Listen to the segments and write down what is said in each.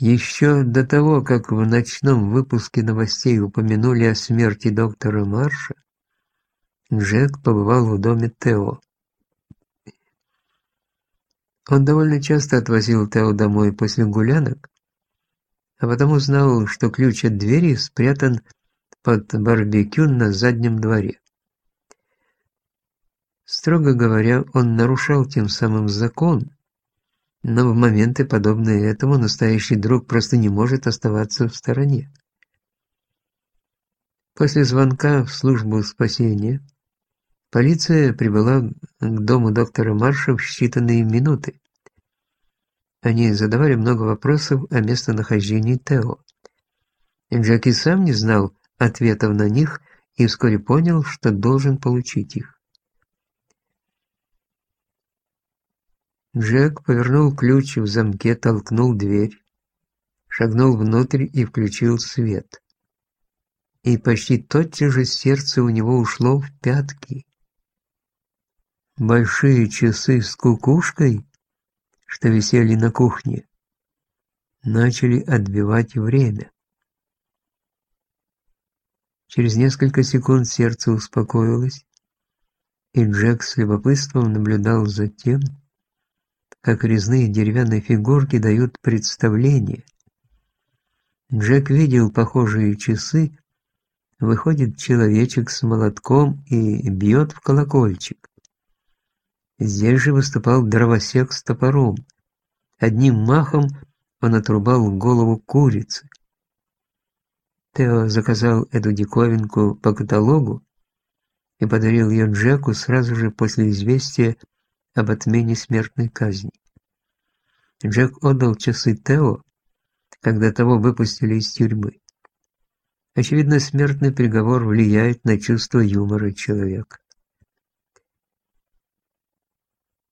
Еще до того, как в ночном выпуске новостей упомянули о смерти доктора Марша, Джек побывал в доме Тео. Он довольно часто отвозил Тео домой после гулянок, а потом узнал, что ключ от двери спрятан под барбекю на заднем дворе. Строго говоря, он нарушал тем самым закон, но в моменты, подобные этому, настоящий друг просто не может оставаться в стороне. После звонка в службу спасения полиция прибыла к дому доктора Марша в считанные минуты. Они задавали много вопросов о местонахождении Тео. Джеки сам не знал ответов на них и вскоре понял, что должен получить их. Джек повернул ключ в замке, толкнул дверь, шагнул внутрь и включил свет. И почти тотчас же сердце у него ушло в пятки. Большие часы с кукушкой, что висели на кухне, начали отбивать время. Через несколько секунд сердце успокоилось, и Джек с любопытством наблюдал за тем, как резные деревянные фигурки дают представление. Джек видел похожие часы, выходит человечек с молотком и бьет в колокольчик. Здесь же выступал дровосек с топором. Одним махом он отрубал голову курицы. Тео заказал эту диковинку по каталогу и подарил ее Джеку сразу же после известия об отмене смертной казни. Джек отдал часы Тео, когда того выпустили из тюрьмы. Очевидно, смертный приговор влияет на чувство юмора человека.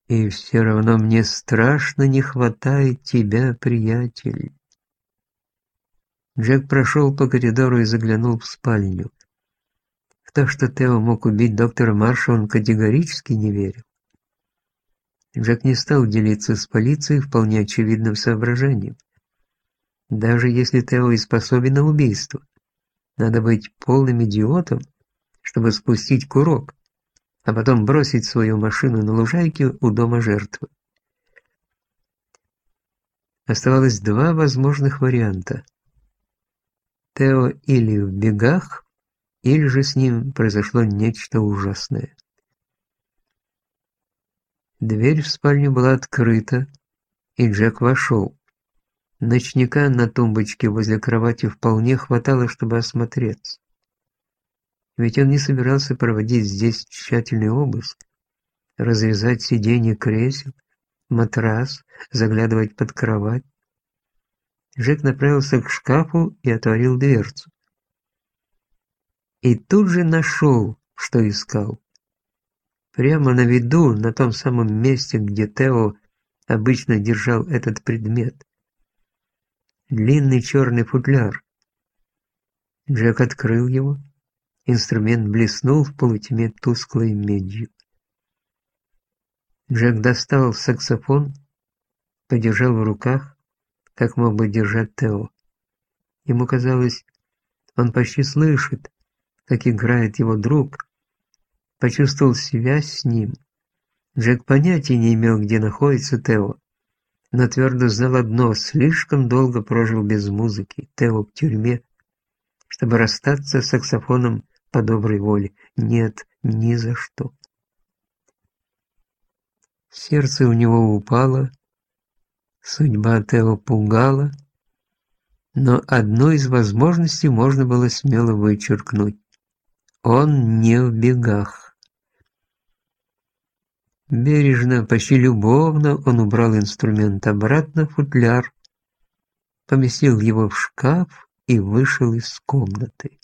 И все равно мне страшно не хватает тебя, приятель. Джек прошел по коридору и заглянул в спальню. В то, что Тео мог убить доктора Марша, он категорически не верил. Джек не стал делиться с полицией вполне очевидным соображением. Даже если Тео и способен на убийство, надо быть полным идиотом, чтобы спустить курок, а потом бросить свою машину на лужайке у дома жертвы. Оставалось два возможных варианта. Тео или в бегах, или же с ним произошло нечто ужасное. Дверь в спальню была открыта, и Джек вошел. Ночника на тумбочке возле кровати вполне хватало, чтобы осмотреться. Ведь он не собирался проводить здесь тщательный обыск, разрезать сиденье кресел, матрас, заглядывать под кровать. Джек направился к шкафу и отворил дверцу. И тут же нашел, что искал. Прямо на виду, на том самом месте, где Тео обычно держал этот предмет. Длинный черный футляр. Джек открыл его. Инструмент блеснул в полутьме тусклой медью. Джек достал саксофон, подержал в руках, как мог бы держать Тео. Ему казалось, он почти слышит, как играет его друг, почувствовал связь с ним. Джек понятия не имел, где находится Тео, но твердо знал одно – слишком долго прожил без музыки. Тео в тюрьме, чтобы расстаться с саксофоном по доброй воле. Нет, ни за что. Сердце у него упало, судьба Тео пугала, но одну из возможностей можно было смело вычеркнуть. Он не в бегах. Бережно, почти любовно он убрал инструмент обратно в футляр, поместил его в шкаф и вышел из комнаты.